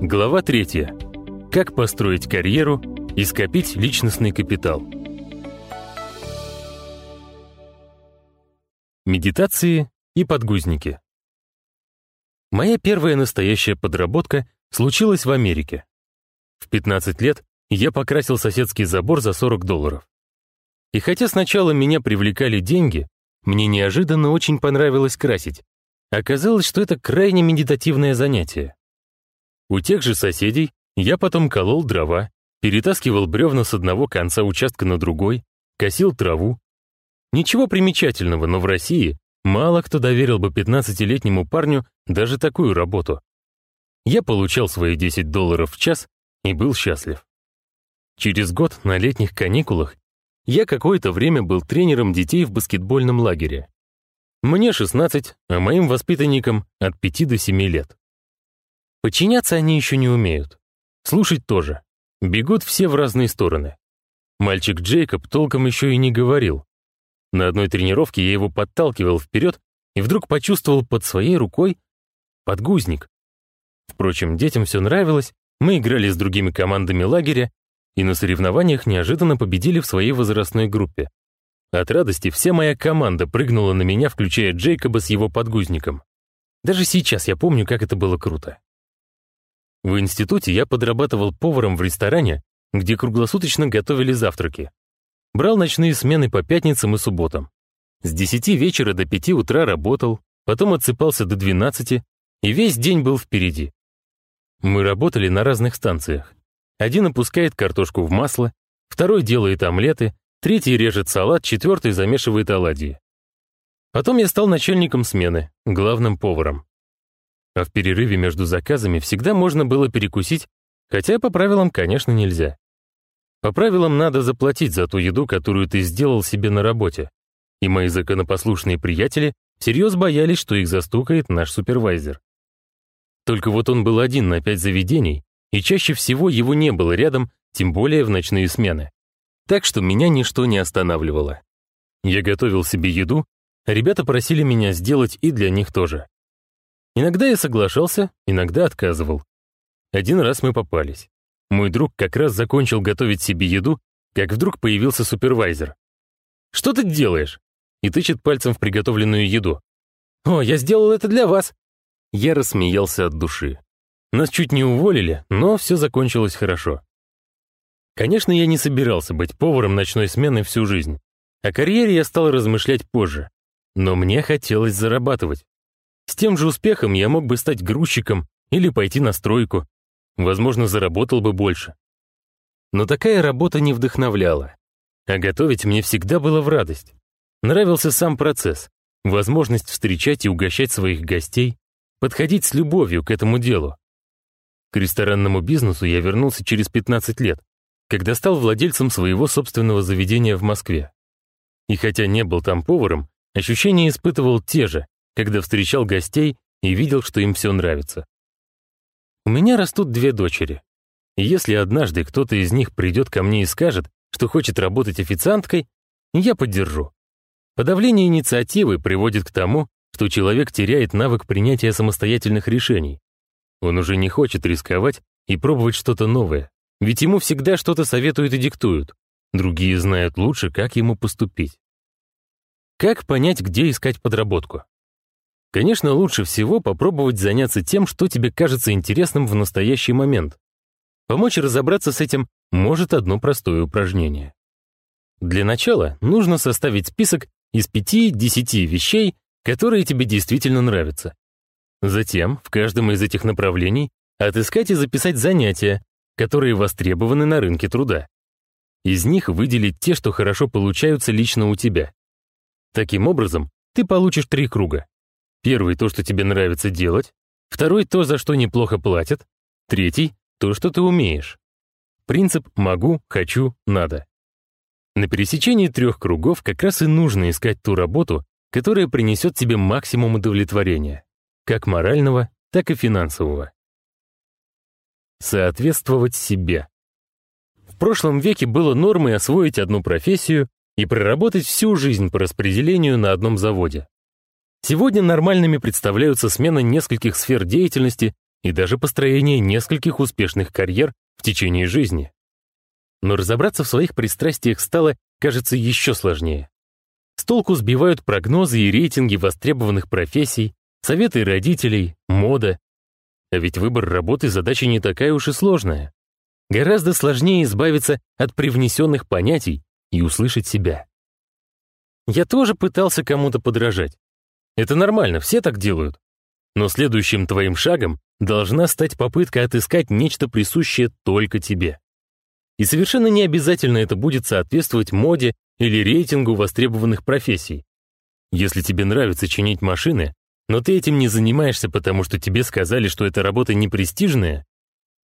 Глава 3. Как построить карьеру и скопить личностный капитал. Медитации и подгузники. Моя первая настоящая подработка случилась в Америке. В 15 лет я покрасил соседский забор за 40 долларов. И хотя сначала меня привлекали деньги, мне неожиданно очень понравилось красить. Оказалось, что это крайне медитативное занятие. У тех же соседей я потом колол дрова, перетаскивал бревна с одного конца участка на другой, косил траву. Ничего примечательного, но в России мало кто доверил бы 15-летнему парню даже такую работу. Я получал свои 10 долларов в час и был счастлив. Через год на летних каникулах я какое-то время был тренером детей в баскетбольном лагере. Мне 16, а моим воспитанникам от 5 до 7 лет. Подчиняться они еще не умеют. Слушать тоже. Бегут все в разные стороны. Мальчик Джейкоб толком еще и не говорил. На одной тренировке я его подталкивал вперед и вдруг почувствовал под своей рукой подгузник. Впрочем, детям все нравилось, мы играли с другими командами лагеря и на соревнованиях неожиданно победили в своей возрастной группе. От радости вся моя команда прыгнула на меня, включая Джейкоба с его подгузником. Даже сейчас я помню, как это было круто. В институте я подрабатывал поваром в ресторане, где круглосуточно готовили завтраки. Брал ночные смены по пятницам и субботам. С 10 вечера до 5 утра работал, потом отсыпался до 12, и весь день был впереди. Мы работали на разных станциях. Один опускает картошку в масло, второй делает омлеты, третий режет салат, четвертый замешивает оладьи. Потом я стал начальником смены, главным поваром. А в перерыве между заказами всегда можно было перекусить, хотя по правилам, конечно, нельзя. По правилам надо заплатить за ту еду, которую ты сделал себе на работе. И мои законопослушные приятели всерьез боялись, что их застукает наш супервайзер. Только вот он был один на пять заведений, и чаще всего его не было рядом, тем более в ночные смены. Так что меня ничто не останавливало. Я готовил себе еду, а ребята просили меня сделать и для них тоже. Иногда я соглашался, иногда отказывал. Один раз мы попались. Мой друг как раз закончил готовить себе еду, как вдруг появился супервайзер. «Что ты делаешь?» и тычет пальцем в приготовленную еду. «О, я сделал это для вас!» Я рассмеялся от души. Нас чуть не уволили, но все закончилось хорошо. Конечно, я не собирался быть поваром ночной смены всю жизнь. О карьере я стал размышлять позже. Но мне хотелось зарабатывать. С тем же успехом я мог бы стать грузчиком или пойти на стройку. Возможно, заработал бы больше. Но такая работа не вдохновляла. А готовить мне всегда было в радость. Нравился сам процесс, возможность встречать и угощать своих гостей, подходить с любовью к этому делу. К ресторанному бизнесу я вернулся через 15 лет, когда стал владельцем своего собственного заведения в Москве. И хотя не был там поваром, ощущения испытывал те же, когда встречал гостей и видел, что им все нравится. У меня растут две дочери. И если однажды кто-то из них придет ко мне и скажет, что хочет работать официанткой, я поддержу. Подавление инициативы приводит к тому, что человек теряет навык принятия самостоятельных решений. Он уже не хочет рисковать и пробовать что-то новое, ведь ему всегда что-то советуют и диктуют. Другие знают лучше, как ему поступить. Как понять, где искать подработку? Конечно, лучше всего попробовать заняться тем, что тебе кажется интересным в настоящий момент. Помочь разобраться с этим может одно простое упражнение. Для начала нужно составить список из 5-10 вещей, которые тебе действительно нравятся. Затем в каждом из этих направлений отыскать и записать занятия, которые востребованы на рынке труда. Из них выделить те, что хорошо получаются лично у тебя. Таким образом, ты получишь три круга. Первый — то, что тебе нравится делать. Второй — то, за что неплохо платят. Третий — то, что ты умеешь. Принцип «могу», «хочу», «надо». На пересечении трех кругов как раз и нужно искать ту работу, которая принесет тебе максимум удовлетворения, как морального, так и финансового. Соответствовать себе. В прошлом веке было нормой освоить одну профессию и проработать всю жизнь по распределению на одном заводе. Сегодня нормальными представляются смена нескольких сфер деятельности и даже построение нескольких успешных карьер в течение жизни. Но разобраться в своих пристрастиях стало, кажется, еще сложнее. С толку сбивают прогнозы и рейтинги востребованных профессий, советы родителей, мода. А ведь выбор работы задача не такая уж и сложная. Гораздо сложнее избавиться от привнесенных понятий и услышать себя. Я тоже пытался кому-то подражать. Это нормально, все так делают. Но следующим твоим шагом должна стать попытка отыскать нечто присущее только тебе. И совершенно не обязательно это будет соответствовать моде или рейтингу востребованных профессий. Если тебе нравится чинить машины, но ты этим не занимаешься, потому что тебе сказали, что эта работа не престижная,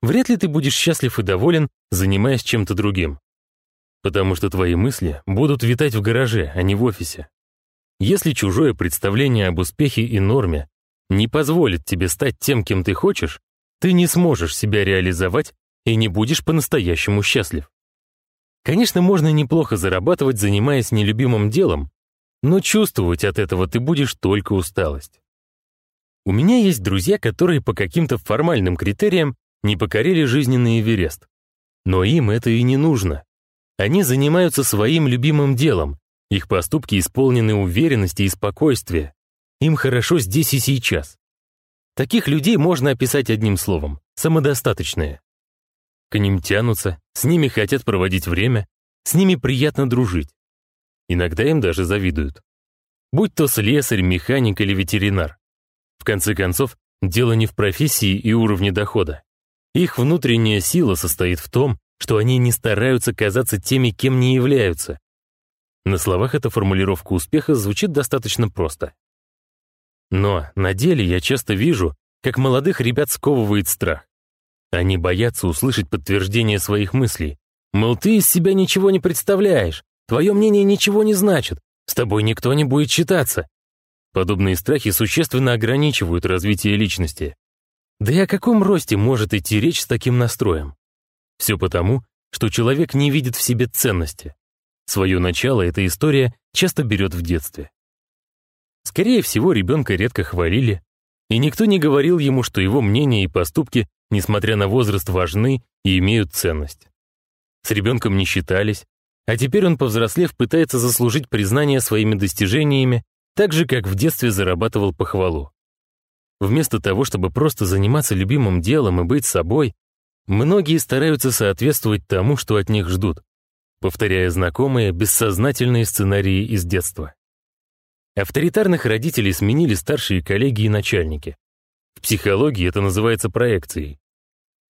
вряд ли ты будешь счастлив и доволен, занимаясь чем-то другим. Потому что твои мысли будут витать в гараже, а не в офисе. Если чужое представление об успехе и норме не позволит тебе стать тем, кем ты хочешь, ты не сможешь себя реализовать и не будешь по-настоящему счастлив. Конечно, можно неплохо зарабатывать, занимаясь нелюбимым делом, но чувствовать от этого ты будешь только усталость. У меня есть друзья, которые по каким-то формальным критериям не покорили жизненный Эверест. Но им это и не нужно. Они занимаются своим любимым делом, их поступки исполнены уверенности и спокойствия. Им хорошо здесь и сейчас. Таких людей можно описать одним словом — самодостаточные. К ним тянутся, с ними хотят проводить время, с ними приятно дружить. Иногда им даже завидуют. Будь то слесарь, механик или ветеринар. В конце концов, дело не в профессии и уровне дохода. Их внутренняя сила состоит в том, что они не стараются казаться теми, кем не являются. На словах эта формулировка успеха звучит достаточно просто. Но на деле я часто вижу, как молодых ребят сковывает страх. Они боятся услышать подтверждение своих мыслей. Мол, ты из себя ничего не представляешь, твое мнение ничего не значит, с тобой никто не будет считаться. Подобные страхи существенно ограничивают развитие личности. Да и о каком росте может идти речь с таким настроем? Все потому, что человек не видит в себе ценности. Свое начало эта история часто берет в детстве. Скорее всего, ребенка редко хвалили, и никто не говорил ему, что его мнение и поступки, несмотря на возраст, важны и имеют ценность. С ребенком не считались, а теперь он, повзрослев, пытается заслужить признание своими достижениями, так же, как в детстве зарабатывал похвалу. Вместо того, чтобы просто заниматься любимым делом и быть собой, многие стараются соответствовать тому, что от них ждут, повторяя знакомые бессознательные сценарии из детства. Авторитарных родителей сменили старшие коллеги и начальники. В психологии это называется проекцией.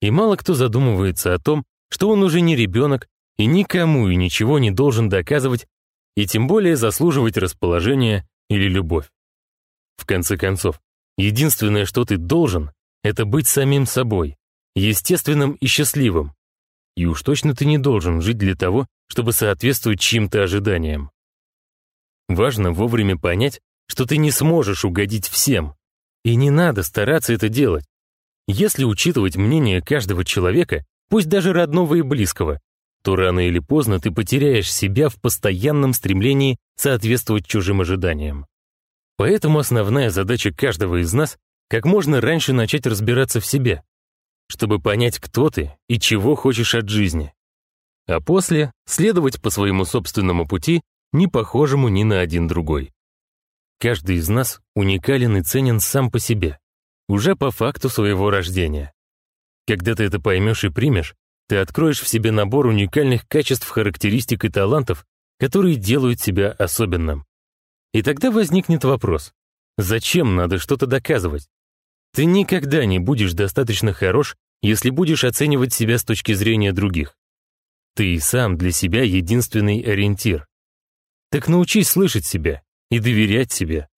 И мало кто задумывается о том, что он уже не ребенок и никому и ничего не должен доказывать, и тем более заслуживать расположения или любовь. В конце концов, единственное, что ты должен, это быть самим собой, естественным и счастливым. И уж точно ты не должен жить для того, чтобы соответствовать чьим-то ожиданиям. Важно вовремя понять, что ты не сможешь угодить всем, и не надо стараться это делать. Если учитывать мнение каждого человека, пусть даже родного и близкого, то рано или поздно ты потеряешь себя в постоянном стремлении соответствовать чужим ожиданиям. Поэтому основная задача каждого из нас — как можно раньше начать разбираться в себе, чтобы понять, кто ты и чего хочешь от жизни. А после следовать по своему собственному пути, не похожему ни на один другой. Каждый из нас уникален и ценен сам по себе, уже по факту своего рождения. Когда ты это поймешь и примешь, ты откроешь в себе набор уникальных качеств, характеристик и талантов, которые делают тебя особенным. И тогда возникнет вопрос, зачем надо что-то доказывать? Ты никогда не будешь достаточно хорош, если будешь оценивать себя с точки зрения других. Ты и сам для себя единственный ориентир. Так научись слышать себя и доверять себе.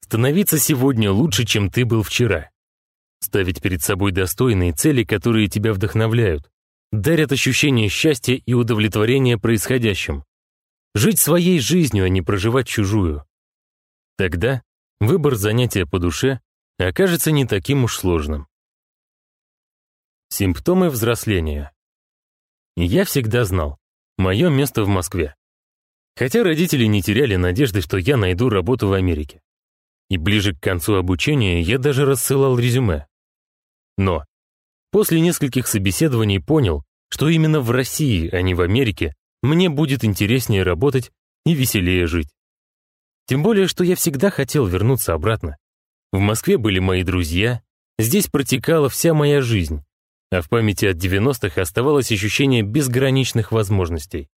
Становиться сегодня лучше, чем ты был вчера. Ставить перед собой достойные цели, которые тебя вдохновляют, дарят ощущение счастья и удовлетворения происходящим. Жить своей жизнью, а не проживать чужую. Тогда выбор занятия по душе окажется не таким уж сложным. Симптомы взросления. Я всегда знал, мое место в Москве. Хотя родители не теряли надежды, что я найду работу в Америке. И ближе к концу обучения я даже рассылал резюме. Но после нескольких собеседований понял, что именно в России, а не в Америке, мне будет интереснее работать и веселее жить. Тем более, что я всегда хотел вернуться обратно. В Москве были мои друзья, здесь протекала вся моя жизнь, а в памяти от 90-х оставалось ощущение безграничных возможностей.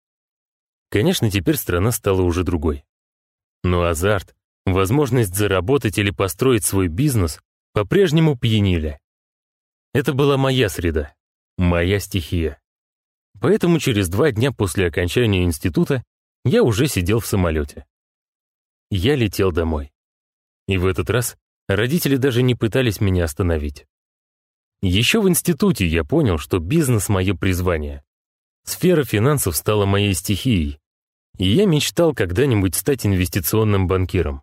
Конечно, теперь страна стала уже другой. Но азарт, возможность заработать или построить свой бизнес по-прежнему пьянили. Это была моя среда, моя стихия. Поэтому через два дня после окончания института я уже сидел в самолете. Я летел домой. И в этот раз родители даже не пытались меня остановить. Еще в институте я понял, что бизнес — мое призвание. Сфера финансов стала моей стихией, и я мечтал когда-нибудь стать инвестиционным банкиром.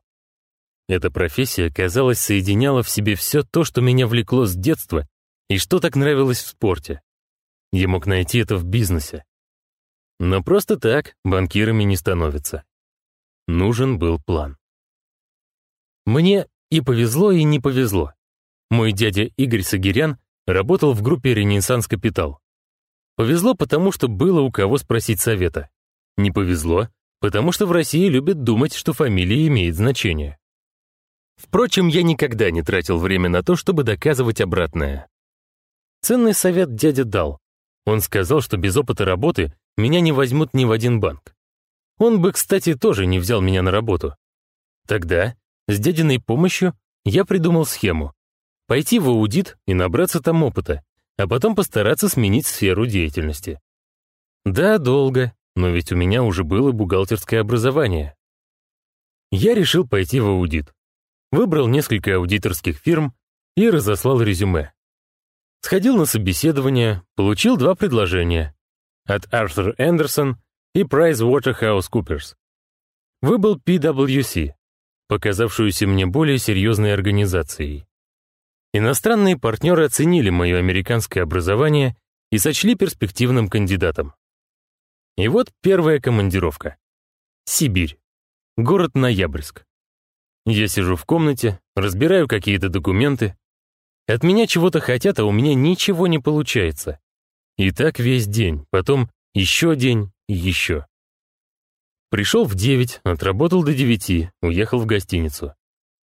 Эта профессия, казалось, соединяла в себе все то, что меня влекло с детства и что так нравилось в спорте. Я мог найти это в бизнесе. Но просто так банкирами не становятся. Нужен был план. Мне и повезло, и не повезло. Мой дядя Игорь Сагирян работал в группе «Ренессанс Капитал». Повезло, потому что было у кого спросить совета. Не повезло, потому что в России любят думать, что фамилия имеет значение. Впрочем, я никогда не тратил время на то, чтобы доказывать обратное. Ценный совет дядя дал. Он сказал, что без опыта работы меня не возьмут ни в один банк. Он бы, кстати, тоже не взял меня на работу. Тогда, с дядиной помощью, я придумал схему. Пойти в аудит и набраться там опыта, а потом постараться сменить сферу деятельности. Да, долго, но ведь у меня уже было бухгалтерское образование. Я решил пойти в аудит. Выбрал несколько аудиторских фирм и разослал резюме. Сходил на собеседование, получил два предложения. От Arthur Anderson и PricewaterhouseCoopers. Выбрал PwC, показавшуюся мне более серьезной организацией. Иностранные партнеры оценили мое американское образование и сочли перспективным кандидатом. И вот первая командировка. Сибирь. Город Ноябрьск. Я сижу в комнате, разбираю какие-то документы. От меня чего-то хотят, а у меня ничего не получается. И так весь день, потом еще день и еще. Пришел в девять, отработал до девяти, уехал в гостиницу.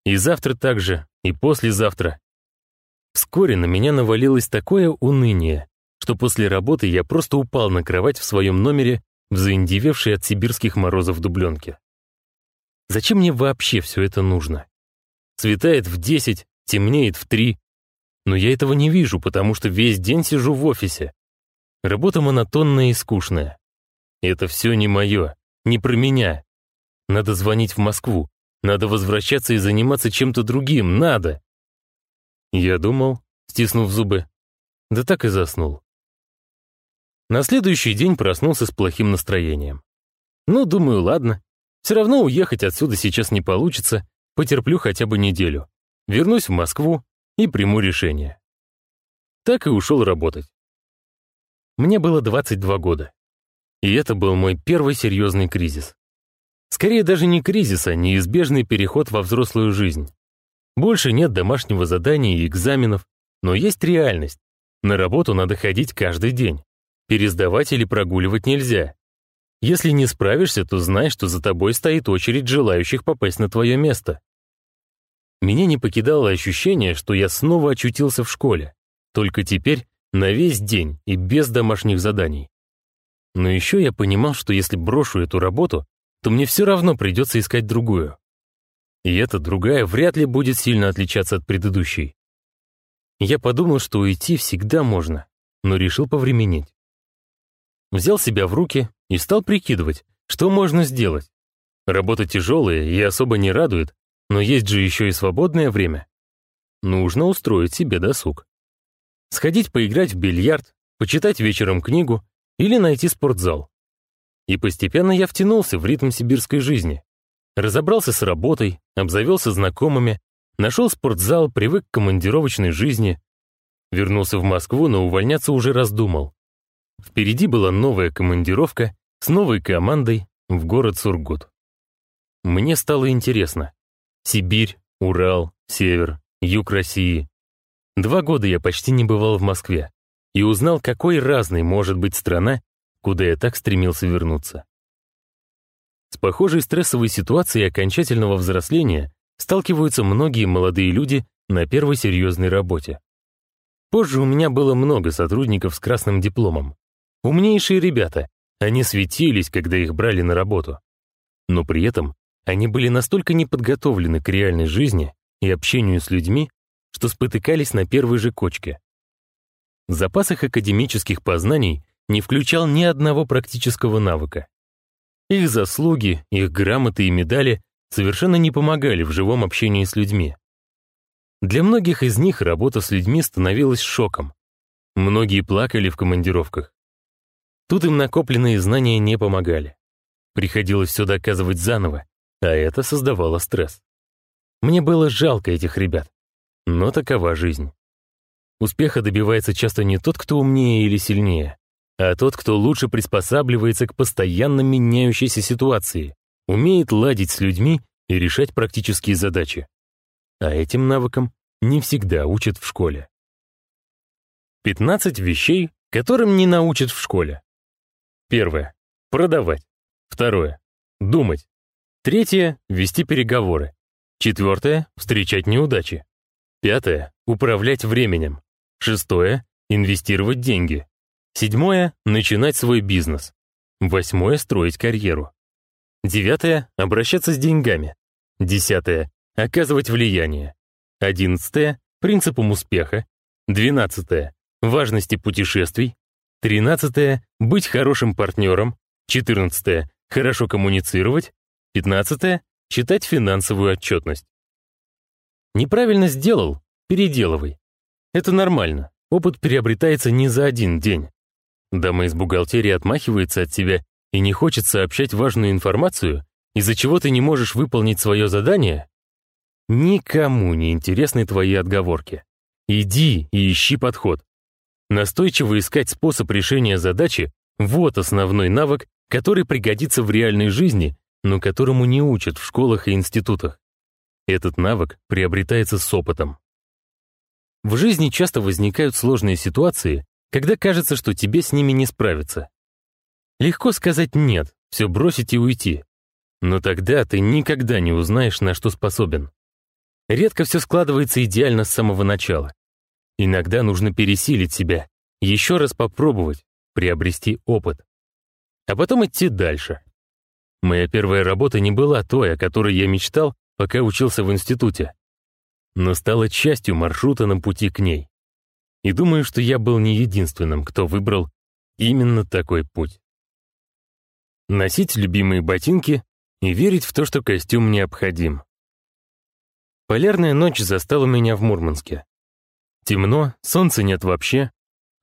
И завтра также, и послезавтра. Вскоре на меня навалилось такое уныние, что после работы я просто упал на кровать в своем номере в заиндевевшей от сибирских морозов дубленке. Зачем мне вообще все это нужно? Светает в десять, темнеет в три. Но я этого не вижу, потому что весь день сижу в офисе. Работа монотонная и скучная. Это все не мое, не про меня. Надо звонить в Москву, надо возвращаться и заниматься чем-то другим, надо. Я думал, стиснув зубы, да так и заснул. На следующий день проснулся с плохим настроением. Ну, думаю, ладно. Все равно уехать отсюда сейчас не получится, потерплю хотя бы неделю. Вернусь в Москву и приму решение. Так и ушел работать. Мне было 22 года. И это был мой первый серьезный кризис. Скорее даже не кризис, а неизбежный переход во взрослую жизнь. Больше нет домашнего задания и экзаменов, но есть реальность. На работу надо ходить каждый день. Пересдавать или прогуливать нельзя. Если не справишься, то знай, что за тобой стоит очередь желающих попасть на твое место. Меня не покидало ощущение, что я снова очутился в школе, только теперь на весь день и без домашних заданий. Но еще я понимал, что если брошу эту работу, то мне все равно придется искать другую. И эта другая вряд ли будет сильно отличаться от предыдущей. Я подумал, что уйти всегда можно, но решил повременить взял себя в руки и стал прикидывать, что можно сделать. Работа тяжелая и особо не радует, но есть же еще и свободное время. Нужно устроить себе досуг. Сходить поиграть в бильярд, почитать вечером книгу или найти спортзал. И постепенно я втянулся в ритм сибирской жизни. Разобрался с работой, обзавелся знакомыми, нашел спортзал, привык к командировочной жизни. Вернулся в Москву, но увольняться уже раздумал. Впереди была новая командировка с новой командой в город Сургут. Мне стало интересно. Сибирь, Урал, Север, Юг России. Два года я почти не бывал в Москве и узнал, какой разной может быть страна, куда я так стремился вернуться. С похожей стрессовой ситуацией окончательного взросления сталкиваются многие молодые люди на первой серьезной работе. Позже у меня было много сотрудников с красным дипломом. Умнейшие ребята, они светились, когда их брали на работу. Но при этом они были настолько неподготовлены к реальной жизни и общению с людьми, что спотыкались на первой же кочке. Запас их академических познаний не включал ни одного практического навыка. Их заслуги, их грамоты и медали совершенно не помогали в живом общении с людьми. Для многих из них работа с людьми становилась шоком. Многие плакали в командировках. Тут им накопленные знания не помогали. Приходилось все доказывать заново, а это создавало стресс. Мне было жалко этих ребят, но такова жизнь. Успеха добивается часто не тот, кто умнее или сильнее, а тот, кто лучше приспосабливается к постоянно меняющейся ситуации, умеет ладить с людьми и решать практические задачи. А этим навыкам не всегда учат в школе. 15 вещей, которым не научат в школе. Первое. Продавать. Второе. Думать. Третье. Вести переговоры. Четвертое. Встречать неудачи. Пятое. Управлять временем. Шестое. Инвестировать деньги. Седьмое. Начинать свой бизнес. Восьмое. Строить карьеру. Девятое. Обращаться с деньгами. Десятое оказывать влияние. Одиннадцатое — принципом успеха. Двенадцатое — важности путешествий. Тринадцатое — быть хорошим партнером. Четырнадцатое — хорошо коммуницировать. Пятнадцатое — читать финансовую отчетность. Неправильно сделал — переделывай. Это нормально. Опыт приобретается не за один день. Дама из бухгалтерии отмахивается от тебя и не хочет сообщать важную информацию, из-за чего ты не можешь выполнить свое задание, Никому не интересны твои отговорки. Иди и ищи подход. Настойчиво искать способ решения задачи — вот основной навык, который пригодится в реальной жизни, но которому не учат в школах и институтах. Этот навык приобретается с опытом. В жизни часто возникают сложные ситуации, когда кажется, что тебе с ними не справиться. Легко сказать «нет», все бросить и уйти. Но тогда ты никогда не узнаешь, на что способен. Редко все складывается идеально с самого начала. Иногда нужно пересилить себя, еще раз попробовать, приобрести опыт. А потом идти дальше. Моя первая работа не была той, о которой я мечтал, пока учился в институте. Но стала частью маршрута на пути к ней. И думаю, что я был не единственным, кто выбрал именно такой путь. Носить любимые ботинки и верить в то, что костюм необходим. Полярная ночь застала меня в Мурманске. Темно, солнца нет вообще.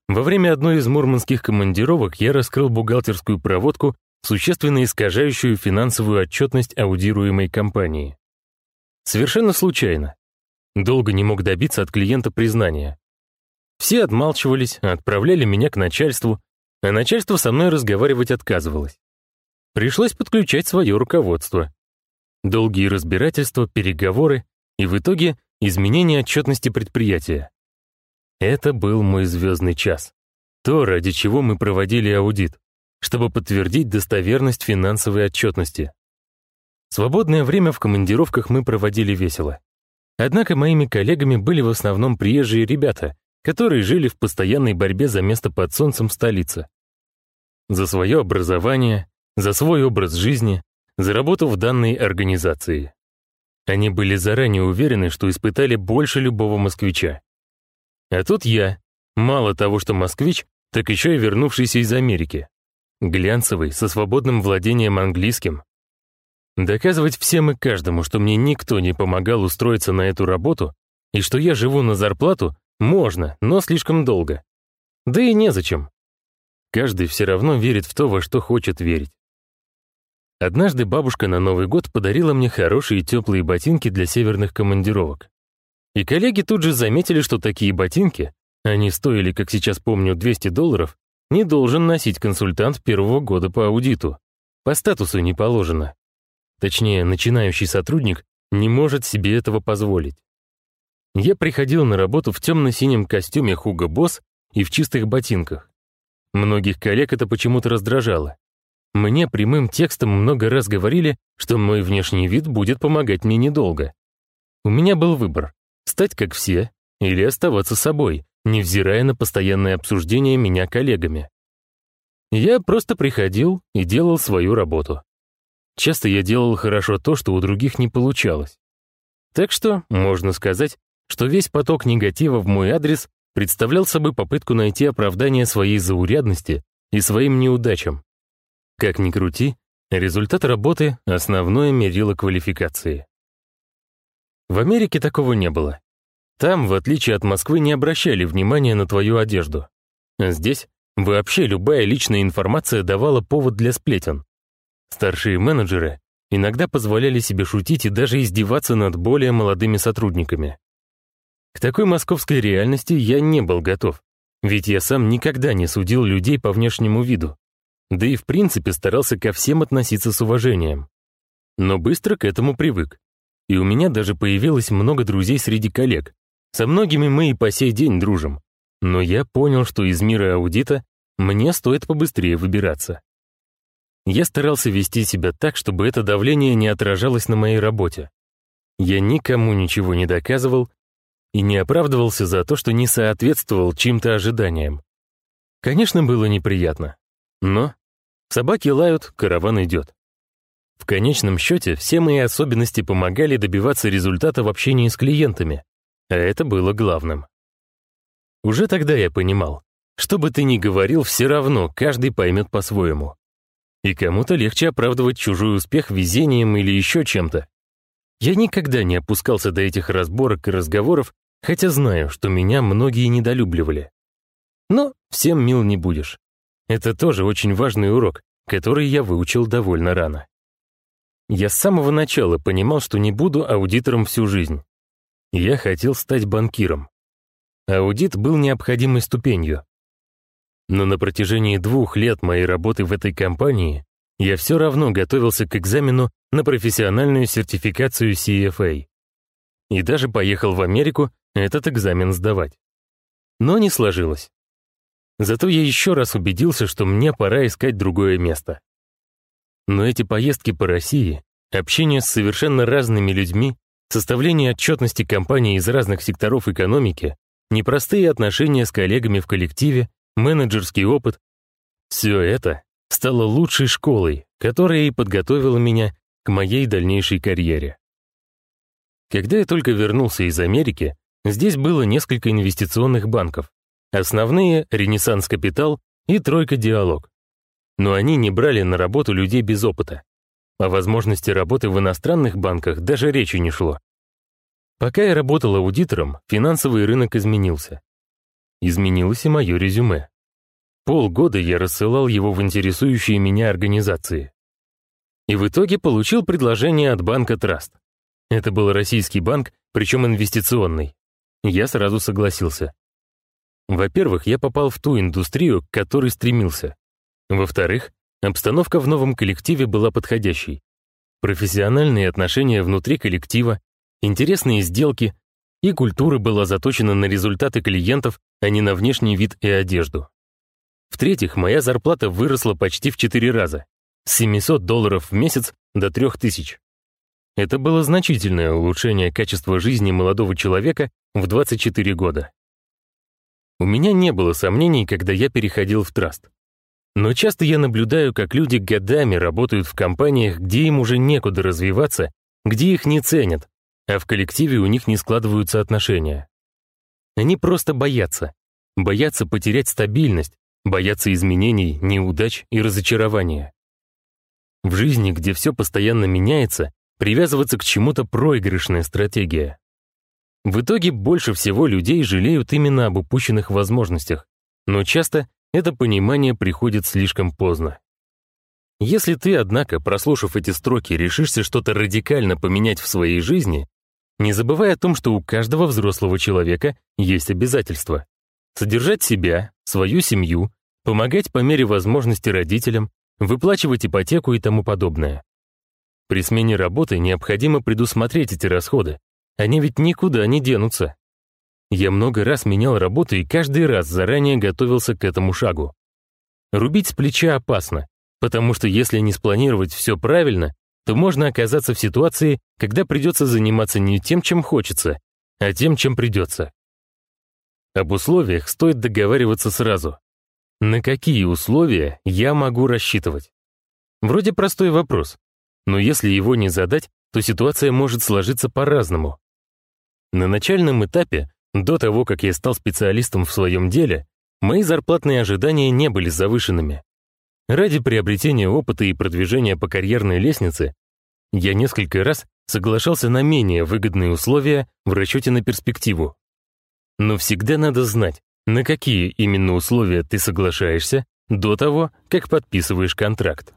Во время одной из мурманских командировок я раскрыл бухгалтерскую проводку, существенно искажающую финансовую отчетность аудируемой компании. Совершенно случайно. Долго не мог добиться от клиента признания. Все отмалчивались, отправляли меня к начальству, а начальство со мной разговаривать отказывалось. Пришлось подключать свое руководство. Долгие разбирательства, переговоры, и в итоге изменение отчетности предприятия. Это был мой звездный час. То, ради чего мы проводили аудит, чтобы подтвердить достоверность финансовой отчетности. Свободное время в командировках мы проводили весело. Однако моими коллегами были в основном приезжие ребята, которые жили в постоянной борьбе за место под солнцем в столице. За свое образование, за свой образ жизни, за работу в данной организации. Они были заранее уверены, что испытали больше любого москвича. А тут я, мало того, что москвич, так еще и вернувшийся из Америки. Глянцевый, со свободным владением английским. Доказывать всем и каждому, что мне никто не помогал устроиться на эту работу, и что я живу на зарплату, можно, но слишком долго. Да и незачем. Каждый все равно верит в то, во что хочет верить. Однажды бабушка на Новый год подарила мне хорошие теплые ботинки для северных командировок. И коллеги тут же заметили, что такие ботинки, они стоили, как сейчас помню, 200 долларов, не должен носить консультант первого года по аудиту. По статусу не положено. Точнее, начинающий сотрудник не может себе этого позволить. Я приходил на работу в темно-синем костюме Хуго Босс и в чистых ботинках. Многих коллег это почему-то раздражало. Мне прямым текстом много раз говорили, что мой внешний вид будет помогать мне недолго. У меня был выбор — стать как все или оставаться собой, невзирая на постоянное обсуждение меня коллегами. Я просто приходил и делал свою работу. Часто я делал хорошо то, что у других не получалось. Так что, можно сказать, что весь поток негатива в мой адрес представлял собой попытку найти оправдание своей заурядности и своим неудачам. Как ни крути, результат работы — основное мерило квалификации. В Америке такого не было. Там, в отличие от Москвы, не обращали внимания на твою одежду. Здесь вообще любая личная информация давала повод для сплетен. Старшие менеджеры иногда позволяли себе шутить и даже издеваться над более молодыми сотрудниками. К такой московской реальности я не был готов, ведь я сам никогда не судил людей по внешнему виду да и в принципе старался ко всем относиться с уважением. Но быстро к этому привык. И у меня даже появилось много друзей среди коллег. Со многими мы и по сей день дружим. Но я понял, что из мира аудита мне стоит побыстрее выбираться. Я старался вести себя так, чтобы это давление не отражалось на моей работе. Я никому ничего не доказывал и не оправдывался за то, что не соответствовал чьим-то ожиданиям. Конечно, было неприятно. Но собаки лают, караван идет. В конечном счете, все мои особенности помогали добиваться результата в общении с клиентами, а это было главным. Уже тогда я понимал, что бы ты ни говорил, все равно каждый поймет по-своему. И кому-то легче оправдывать чужой успех везением или еще чем-то. Я никогда не опускался до этих разборок и разговоров, хотя знаю, что меня многие недолюбливали. Но всем мил не будешь. Это тоже очень важный урок, который я выучил довольно рано. Я с самого начала понимал, что не буду аудитором всю жизнь. Я хотел стать банкиром. Аудит был необходимой ступенью. Но на протяжении двух лет моей работы в этой компании я все равно готовился к экзамену на профессиональную сертификацию CFA. И даже поехал в Америку этот экзамен сдавать. Но не сложилось. Зато я еще раз убедился, что мне пора искать другое место. Но эти поездки по России, общение с совершенно разными людьми, составление отчетности компаний из разных секторов экономики, непростые отношения с коллегами в коллективе, менеджерский опыт — все это стало лучшей школой, которая и подготовила меня к моей дальнейшей карьере. Когда я только вернулся из Америки, здесь было несколько инвестиционных банков, Основные — Ренессанс Капитал и Тройка Диалог. Но они не брали на работу людей без опыта. О возможности работы в иностранных банках даже речи не шло. Пока я работал аудитором, финансовый рынок изменился. Изменилось и мое резюме. Полгода я рассылал его в интересующие меня организации. И в итоге получил предложение от банка Траст. Это был российский банк, причем инвестиционный. Я сразу согласился. Во-первых, я попал в ту индустрию, к которой стремился. Во-вторых, обстановка в новом коллективе была подходящей. Профессиональные отношения внутри коллектива, интересные сделки, и культура была заточена на результаты клиентов, а не на внешний вид и одежду. В-третьих, моя зарплата выросла почти в 4 раза, с 700 долларов в месяц до 3000. Это было значительное улучшение качества жизни молодого человека в 24 года. У меня не было сомнений, когда я переходил в траст. Но часто я наблюдаю, как люди годами работают в компаниях, где им уже некуда развиваться, где их не ценят, а в коллективе у них не складываются отношения. Они просто боятся. Боятся потерять стабильность, боятся изменений, неудач и разочарования. В жизни, где все постоянно меняется, привязываться к чему-то проигрышная стратегия. В итоге больше всего людей жалеют именно об упущенных возможностях, но часто это понимание приходит слишком поздно. Если ты, однако, прослушав эти строки, решишься что-то радикально поменять в своей жизни, не забывай о том, что у каждого взрослого человека есть обязательства. Содержать себя, свою семью, помогать по мере возможности родителям, выплачивать ипотеку и тому подобное. При смене работы необходимо предусмотреть эти расходы, они ведь никуда не денутся. Я много раз менял работу и каждый раз заранее готовился к этому шагу. Рубить с плеча опасно, потому что если не спланировать все правильно, то можно оказаться в ситуации, когда придется заниматься не тем, чем хочется, а тем, чем придется. Об условиях стоит договариваться сразу. На какие условия я могу рассчитывать? Вроде простой вопрос, но если его не задать, то ситуация может сложиться по-разному. На начальном этапе, до того, как я стал специалистом в своем деле, мои зарплатные ожидания не были завышенными. Ради приобретения опыта и продвижения по карьерной лестнице я несколько раз соглашался на менее выгодные условия в расчете на перспективу. Но всегда надо знать, на какие именно условия ты соглашаешься до того, как подписываешь контракт.